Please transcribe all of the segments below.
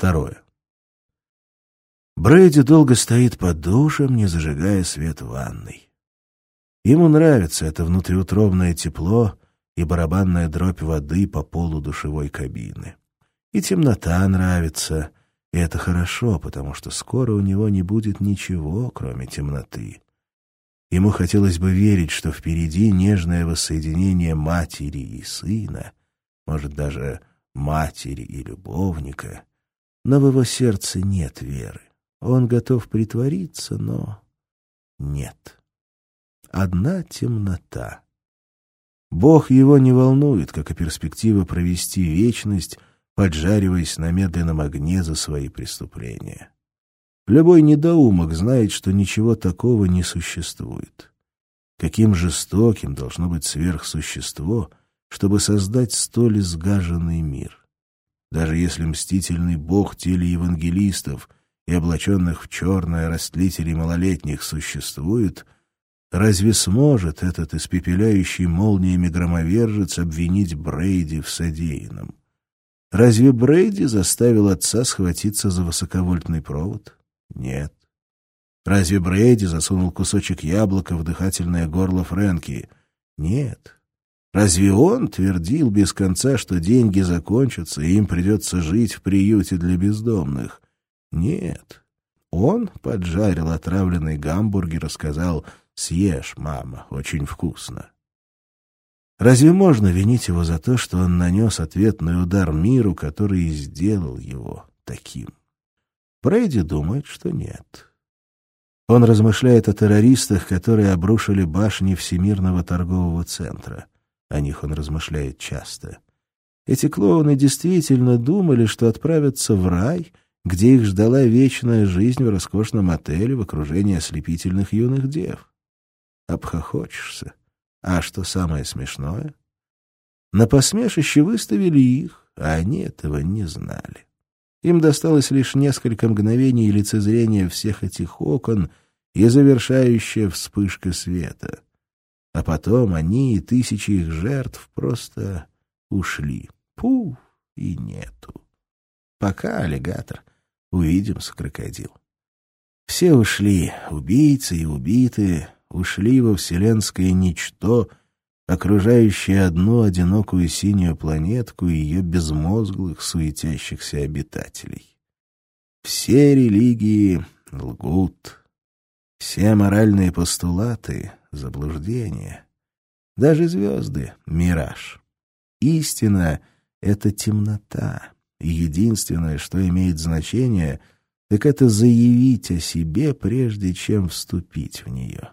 Второе. Брейди долго стоит под душем, не зажигая свет в ванной. Ему нравится это внутриутробное тепло и барабанная дробь воды по полу душевой кабины. И темнота нравится, и это хорошо, потому что скоро у него не будет ничего, кроме темноты. Ему хотелось бы верить, что впереди нежное воссоединение матери и сына, может, даже матери и любовника, но в его сердце нет веры. Он готов притвориться, но нет. Одна темнота. Бог его не волнует, как и перспектива провести вечность, поджариваясь на медленном огне за свои преступления. Любой недоумок знает, что ничего такого не существует. Каким жестоким должно быть сверхсущество, чтобы создать столь изгаженный мир. Даже если мстительный бог телеевангелистов — и облаченных в черное растлителей малолетних существует, разве сможет этот испепеляющий молниями громовержец обвинить Брейди в содеянном? Разве Брейди заставил отца схватиться за высоковольтный провод? Нет. Разве Брейди засунул кусочек яблока в дыхательное горло Фрэнки? Нет. Разве он твердил без конца, что деньги закончатся, и им придется жить в приюте для бездомных? Нет. Он поджарил отравленный гамбургер и сказал «Съешь, мама, очень вкусно». Разве можно винить его за то, что он нанес ответный удар миру, который и сделал его таким? Брейди думает, что нет. Он размышляет о террористах, которые обрушили башни Всемирного торгового центра. О них он размышляет часто. Эти клоуны действительно думали, что отправятся в рай — где их ждала вечная жизнь в роскошном отеле в окружении ослепительных юных дев. Обхохочешься. А что самое смешное? На посмешище выставили их, а они этого не знали. Им досталось лишь несколько мгновений лицезрения всех этих окон и завершающая вспышка света. А потом они и тысячи их жертв просто ушли. Пуф, и нету. Пока, аллигатор, увидимся, крокодил. Все ушли, убийцы и убитые, ушли во вселенское ничто, окружающее одну одинокую синюю планетку и ее безмозглых, суетящихся обитателей. Все религии лгут, все моральные постулаты — заблуждение, даже звезды — мираж. Истина — это темнота и единственное, что имеет значение, так это заявить о себе, прежде чем вступить в нее.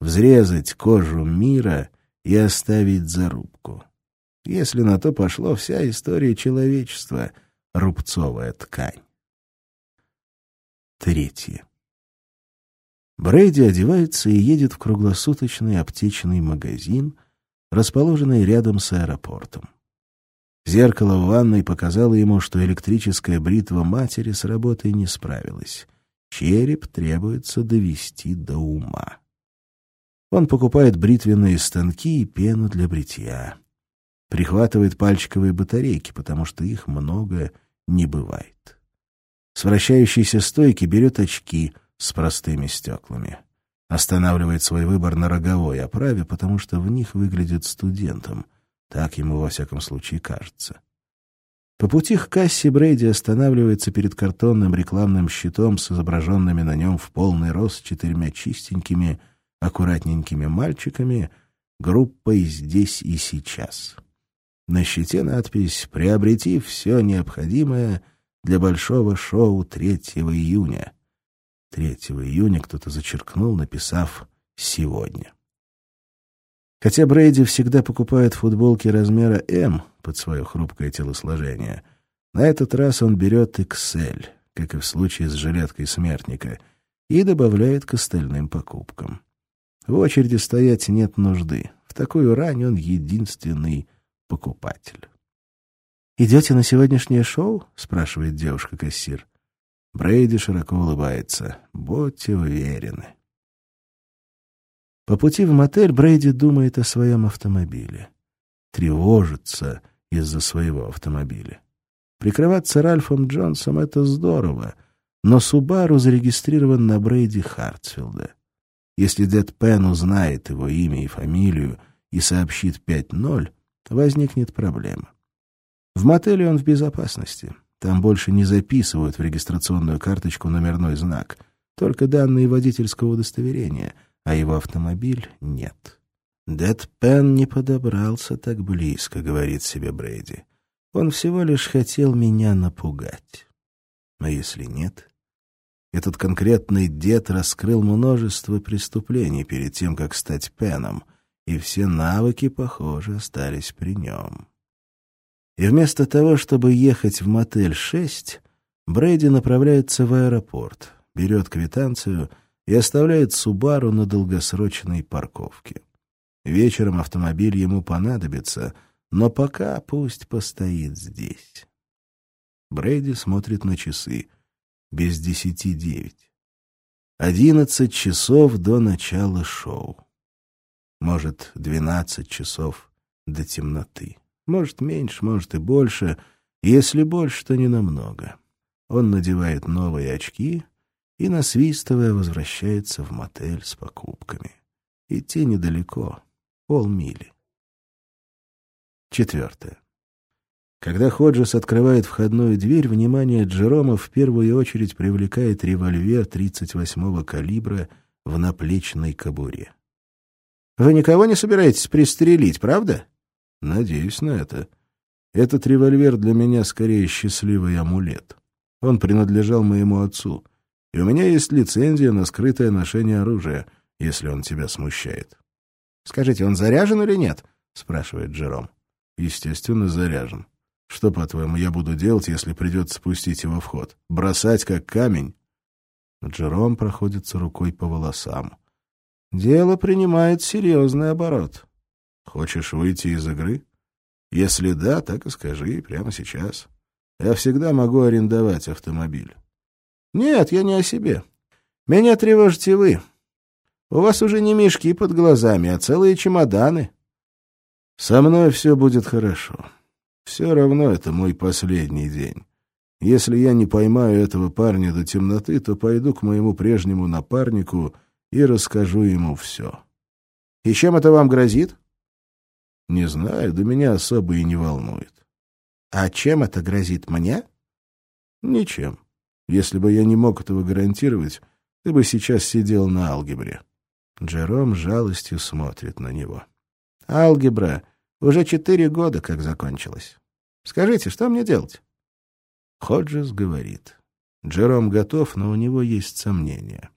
Взрезать кожу мира и оставить зарубку. Если на то пошло, вся история человечества — рубцовая ткань. Третье. Брейди одевается и едет в круглосуточный аптечный магазин, расположенный рядом с аэропортом. Зеркало в ванной показало ему, что электрическая бритва матери с работой не справилась. Череп требуется довести до ума. Он покупает бритвенные станки и пену для бритья. Прихватывает пальчиковые батарейки, потому что их много не бывает. С вращающейся стойки берет очки с простыми стеклами. Останавливает свой выбор на роговой оправе, потому что в них выглядит студентом — так ему, во всяком случае, кажется. По пути к кассе Брейди останавливается перед картонным рекламным щитом с изображенными на нем в полный рост четырьмя чистенькими, аккуратненькими мальчиками, группой «Здесь и сейчас». На щите надпись «Приобрети все необходимое для большого шоу 3 июня». 3 июня кто-то зачеркнул, написав «Сегодня». Хотя Брейди всегда покупает футболки размера М под свое хрупкое телосложение, на этот раз он берет XL, как и в случае с жилеткой смертника, и добавляет к остальным покупкам. В очереди стоять нет нужды. В такую рань он единственный покупатель. «Идете на сегодняшнее шоу?» — спрашивает девушка-кассир. Брейди широко улыбается. «Будьте уверены». По пути в мотель Брейди думает о своем автомобиле. Тревожится из-за своего автомобиля. Прикрываться Ральфом Джонсом — это здорово, но Субару зарегистрирован на Брейди Хартфилда. Если Дед Пен узнает его имя и фамилию и сообщит 5-0, возникнет проблема. В мотеле он в безопасности. Там больше не записывают в регистрационную карточку номерной знак, только данные водительского удостоверения, а его автомобиль нет. Дед Пен не подобрался так близко, говорит себе Брейди. Он всего лишь хотел меня напугать. Но если нет... Этот конкретный дед раскрыл множество преступлений перед тем, как стать Пеном, и все навыки, похоже, остались при нем. И вместо того, чтобы ехать в мотель 6, Брейди направляется в аэропорт, берет квитанцию и оставляет Субару на долгосрочной парковке. Вечером автомобиль ему понадобится, но пока пусть постоит здесь. Брейди смотрит на часы. Без десяти девять. Одиннадцать часов до начала шоу. Может, двенадцать часов до темноты. Может, меньше, может и больше. Если больше, то не намного. Он надевает новые очки и, насвистывая, возвращается в мотель с покупками. Идти недалеко полмили. Четвертое. Когда Ходжес открывает входную дверь, внимание Джерома в первую очередь привлекает револьвер 38-го калибра в наплечной кобуре. «Вы никого не собираетесь пристрелить, правда?» «Надеюсь на это. Этот револьвер для меня скорее счастливый амулет. Он принадлежал моему отцу, и у меня есть лицензия на скрытое ношение оружия, если он тебя смущает». «Скажите, он заряжен или нет?» — спрашивает Джером. «Естественно, заряжен. Что, по-твоему, я буду делать, если придется спустить его в ход? Бросать, как камень?» Джером проходится рукой по волосам. «Дело принимает серьезный оборот». «Хочешь выйти из игры? Если да, так и скажи, прямо сейчас. Я всегда могу арендовать автомобиль». «Нет, я не о себе. Меня тревожите вы. У вас уже не мешки под глазами, а целые чемоданы. Со мной все будет хорошо. Все равно это мой последний день. Если я не поймаю этого парня до темноты, то пойду к моему прежнему напарнику и расскажу ему все. И чем это вам грозит? Не знаю, да меня особо и не волнует. А чем это грозит мне? Ничем. Если бы я не мог этого гарантировать, ты бы сейчас сидел на алгебре. Джером жалостью смотрит на него. «Алгебра. Уже четыре года как закончилась. Скажите, что мне делать?» Ходжес говорит. Джером готов, но у него есть сомнения.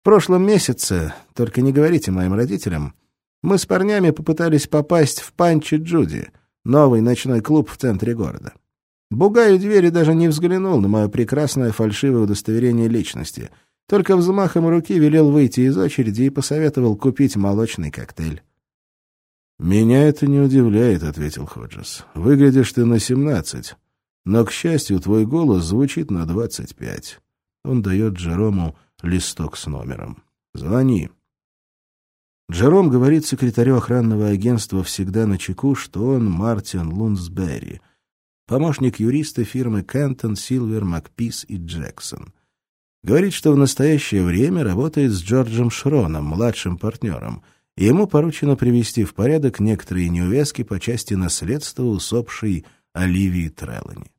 «В прошлом месяце, только не говорите моим родителям, мы с парнями попытались попасть в Панчи Джуди, новый ночной клуб в центре города. Бугай у двери даже не взглянул на мое прекрасное фальшивое удостоверение личности — только взмахом руки велел выйти из очереди и посоветовал купить молочный коктейль. «Меня это не удивляет», — ответил Ходжес. «Выглядишь ты на семнадцать, но, к счастью, твой голос звучит на двадцать пять». Он дает Джерому листок с номером. «Звони». Джером говорит секретарю охранного агентства всегда на чеку, что он Мартин Лунсберри, помощник юриста фирмы Кентон, Силвер, Макпис и Джексон — Говорит, что в настоящее время работает с Джорджем Шроном, младшим партнером, и ему поручено привести в порядок некоторые неувязки по части наследства усопшей Оливии Треллани.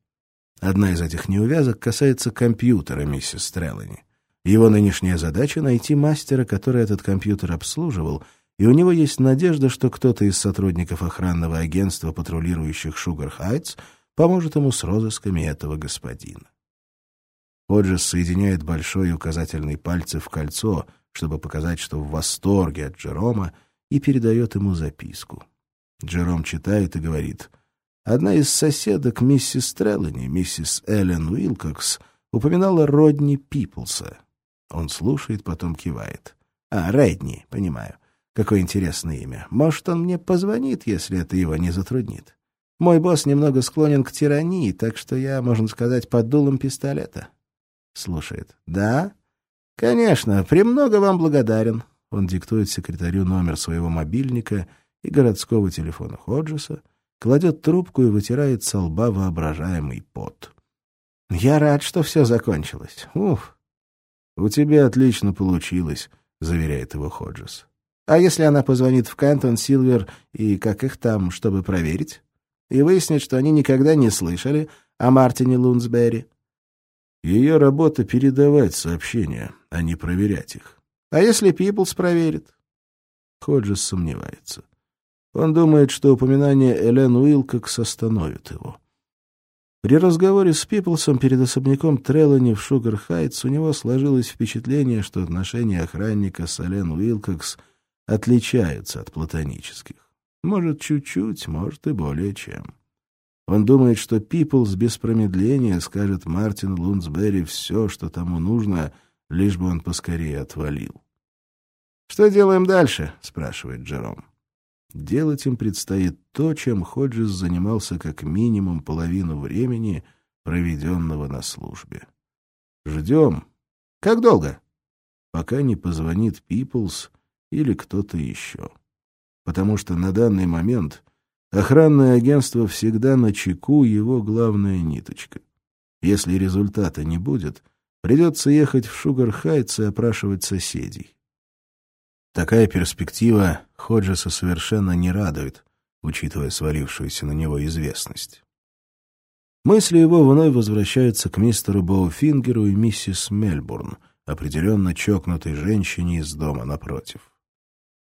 Одна из этих неувязок касается компьютера миссис Треллани. Его нынешняя задача — найти мастера, который этот компьютер обслуживал, и у него есть надежда, что кто-то из сотрудников охранного агентства, патрулирующих Шугар Хайтс, поможет ему с розысками этого господина. Ходжес соединяет большой и указательный пальцы в кольцо, чтобы показать, что в восторге от Джерома, и передает ему записку. Джером читает и говорит, «Одна из соседок миссис Треллани, миссис Эллен Уилкокс, упоминала Родни Пиплса». Он слушает, потом кивает. «А, Редни, понимаю. Какое интересное имя. Может, он мне позвонит, если это его не затруднит. Мой босс немного склонен к тирании, так что я, можно сказать, под дулом пистолета». Слушает. «Да?» «Конечно. Премного вам благодарен». Он диктует секретарю номер своего мобильника и городского телефона Ходжеса, кладет трубку и вытирает со лба воображаемый пот. «Я рад, что все закончилось. Уф!» «У тебя отлично получилось», — заверяет его Ходжес. «А если она позвонит в Кантон, Силвер и как их там, чтобы проверить? И выяснит, что они никогда не слышали о Мартине Лунсберри?» Ее работа — передавать сообщения, а не проверять их. «А если Пиплс проверит?» Ходжес сомневается. Он думает, что упоминание Элен Уилкокс остановит его. При разговоре с Пиплсом перед особняком Треллани в Шугар-Хайтс у него сложилось впечатление, что отношения охранника с Элен Уилкокс отличаются от платонических. Может, чуть-чуть, может и более чем. Он думает, что Пиплс без промедления скажет Мартин Лунсберри все, что тому нужно, лишь бы он поскорее отвалил. «Что делаем дальше?» — спрашивает Джером. Делать им предстоит то, чем Ходжес занимался как минимум половину времени, проведенного на службе. Ждем. Как долго? Пока не позвонит Пиплс или кто-то еще. Потому что на данный момент охранное агентство всегда на чеку его главная ниточка. Если результата не будет, придется ехать в Шугар-Хайтс и опрашивать соседей. Такая перспектива Ходжеса совершенно не радует, учитывая свалившуюся на него известность. Мысли его вновь возвращаются к мистеру Боуфингеру и миссис Мельбурн, определенно чокнутой женщине из дома напротив.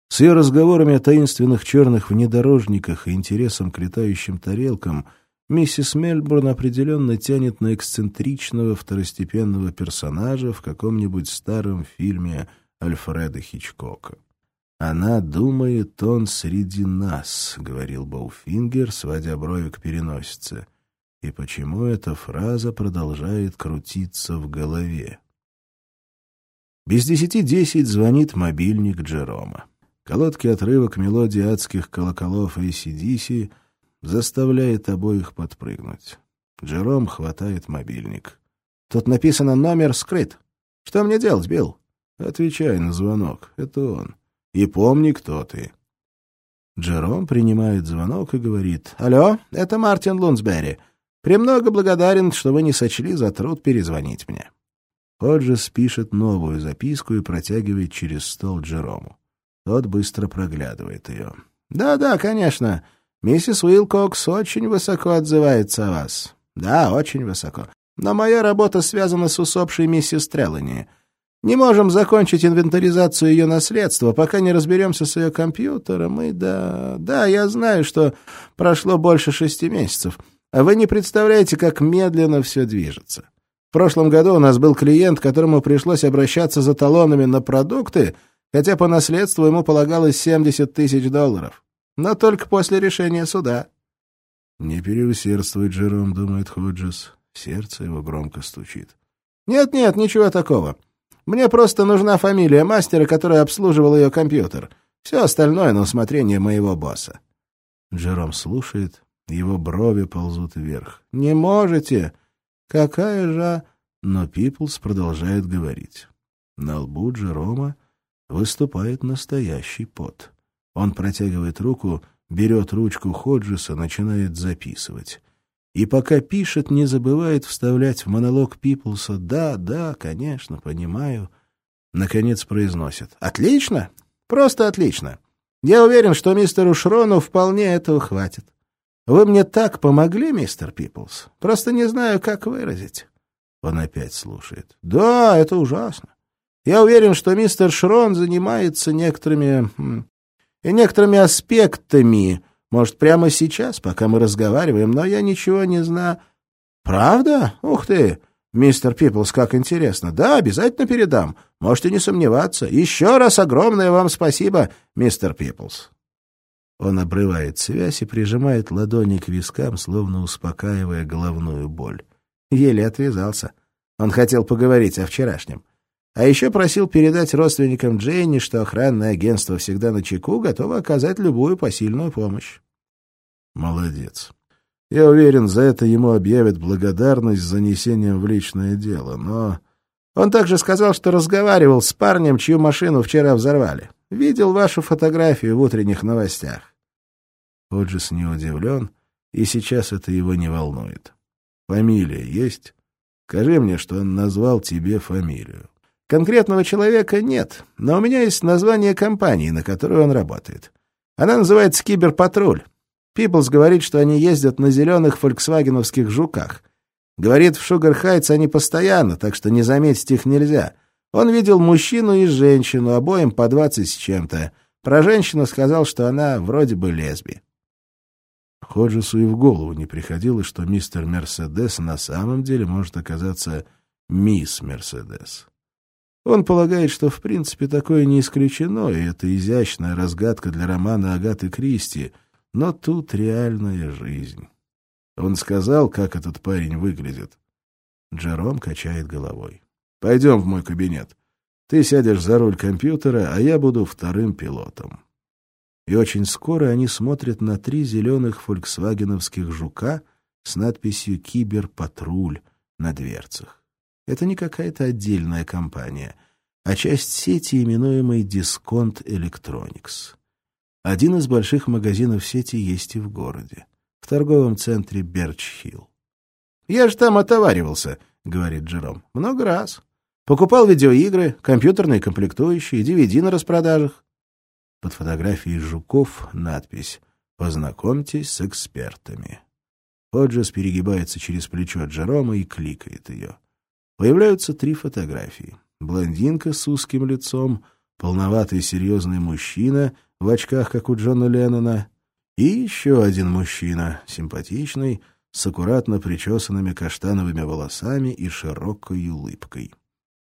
С ее разговорами о таинственных черных внедорожниках и интересом к летающим тарелкам миссис Мельбурн определенно тянет на эксцентричного второстепенного персонажа в каком-нибудь старом фильме Альфреда Хичкока. «Она думает, он среди нас», — говорил Боуфингер, сводя брови к переносице. И почему эта фраза продолжает крутиться в голове? Без десяти десять звонит мобильник Джерома. Короткий отрывок мелодии адских колоколов ACDC заставляет обоих подпрыгнуть. Джером хватает мобильник. «Тут написано номер скрыт. Что мне делать, Билл?» Отвечай на звонок. Это он. И помни, кто ты. Джером принимает звонок и говорит. «Алло, это Мартин Лунсберри. Премного благодарен, что вы не сочли за труд перезвонить мне». Ходжес пишет новую записку и протягивает через стол Джерому. Тот быстро проглядывает ее. «Да-да, конечно. Миссис Уилкокс очень высоко отзывается о вас. Да, очень высоко. Но моя работа связана с усопшей миссис Треллани. Не можем закончить инвентаризацию ее наследства, пока не разберемся с ее компьютером. И да, да, я знаю, что прошло больше шести месяцев. А вы не представляете, как медленно все движется. В прошлом году у нас был клиент, которому пришлось обращаться за талонами на продукты, хотя по наследству ему полагалось 70 тысяч долларов. Но только после решения суда. «Не переусердствуй, Джером», — думает Ходжес. Сердце его громко стучит. «Нет-нет, ничего такого. Мне просто нужна фамилия мастера, который обслуживал ее компьютер. Все остальное на усмотрение моего босса». Джером слушает, его брови ползут вверх. «Не можете? Какая же...» Но Пиплс продолжает говорить. На лбу Джерома выступает настоящий пот. Он протягивает руку, берет ручку Ходжеса, начинает записывать. И пока пишет, не забывает вставлять в монолог Пиплса «Да, да, конечно, понимаю». Наконец произносит «Отлично! Просто отлично! Я уверен, что мистеру Шрону вполне этого хватит. Вы мне так помогли, мистер Пиплс. Просто не знаю, как выразить». Он опять слушает. «Да, это ужасно. Я уверен, что мистер Шрон занимается некоторыми... некоторыми аспектами может, прямо сейчас, пока мы разговариваем, но я ничего не знаю. Правда? Ух ты! Мистер Пиплс, как интересно. Да, обязательно передам. Можете не сомневаться. Еще раз огромное вам спасибо, мистер Пиплс. Он обрывает связь и прижимает ладони к вискам, словно успокаивая головную боль. Еле отвязался. Он хотел поговорить о вчерашнем. А еще просил передать родственникам Джейни, что охранное агентство всегда на чеку, готово оказать любую посильную помощь. Молодец. Я уверен, за это ему объявят благодарность с занесением в личное дело, но... Он также сказал, что разговаривал с парнем, чью машину вчера взорвали. Видел вашу фотографию в утренних новостях. Оджис не удивлен и сейчас это его не волнует. Фамилия есть? Скажи мне, что он назвал тебе фамилию. Конкретного человека нет, но у меня есть название компании, на которой он работает. Она называется «Киберпатруль». Пиплс говорит, что они ездят на зеленых фольксвагеновских «Жуках». Говорит, в Шугархайтс они постоянно, так что не заметить их нельзя. Он видел мужчину и женщину, обоим по двадцать с чем-то. Про женщину сказал, что она вроде бы лесби. Ходжесу и в голову не приходило, что мистер Мерседес на самом деле может оказаться мисс Мерседес. Он полагает, что в принципе такое не исключено, и это изящная разгадка для романа Агаты Кристи, но тут реальная жизнь. Он сказал, как этот парень выглядит. Джером качает головой. «Пойдем в мой кабинет. Ты сядешь за руль компьютера, а я буду вторым пилотом». И очень скоро они смотрят на три зеленых фольксвагеновских «Жука» с надписью «Киберпатруль» на дверцах. Это не какая-то отдельная компания, а часть сети, именуемой «Дисконт Электроникс». Один из больших магазинов сети есть и в городе, в торговом центре Берч-Хилл. «Я же там отоваривался», — говорит Джером, — «много раз. Покупал видеоигры, компьютерные комплектующие, DVD на распродажах». Под фотографией жуков надпись «Познакомьтесь с экспертами». Ходжес перегибается через плечо Джерома и кликает ее. Появляются три фотографии. Блондинка с узким лицом, полноватый серьезный мужчина в очках, как у Джона Леннона, и еще один мужчина, симпатичный, с аккуратно причесанными каштановыми волосами и широкой улыбкой.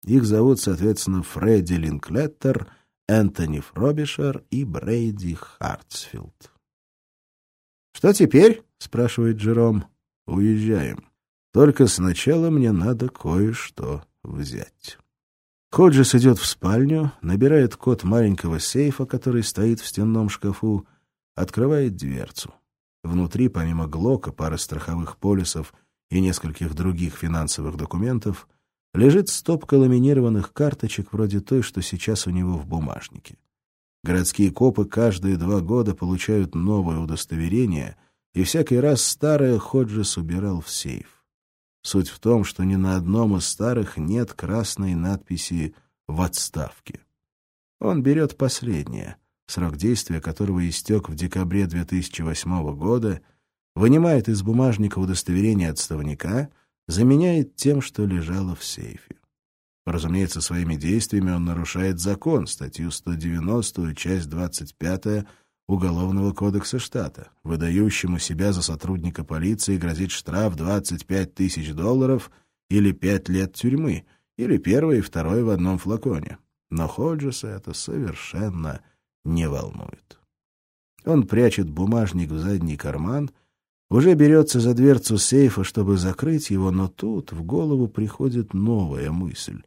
Их зовут, соответственно, Фредди Линклеттер, Энтони Фробишер и Брейди Хартсфилд. «Что теперь?» — спрашивает Джером. «Уезжаем. Только сначала мне надо кое-что взять». Ходжес идет в спальню, набирает код маленького сейфа, который стоит в стенном шкафу, открывает дверцу. Внутри, помимо Глока, пары страховых полисов и нескольких других финансовых документов, лежит стопка ламинированных карточек вроде той, что сейчас у него в бумажнике. Городские копы каждые два года получают новое удостоверение, и всякий раз старое Ходжес убирал в сейф. Суть в том, что ни на одном из старых нет красной надписи «В отставке». Он берет последнее, срок действия которого истек в декабре 2008 года, вынимает из бумажника удостоверение отставника, заменяет тем, что лежало в сейфе. Разумеется, своими действиями он нарушает закон, статью 190, часть 25 Уголовного кодекса штата. Выдающему себя за сотрудника полиции грозит штраф 25 тысяч долларов или 5 лет тюрьмы, или первое и второе в одном флаконе. Но Ходжеса это совершенно не волнует. Он прячет бумажник в задний карман, уже берется за дверцу сейфа, чтобы закрыть его, но тут в голову приходит новая мысль.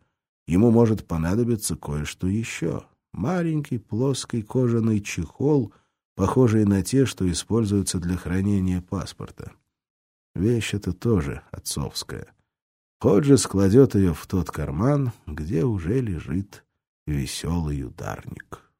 Ему может понадобиться кое-что еще. Маленький плоский кожаный чехол — похожие на те, что используются для хранения паспорта. Вещь эта тоже отцовская. Ходжес кладет ее в тот карман, где уже лежит веселый ударник.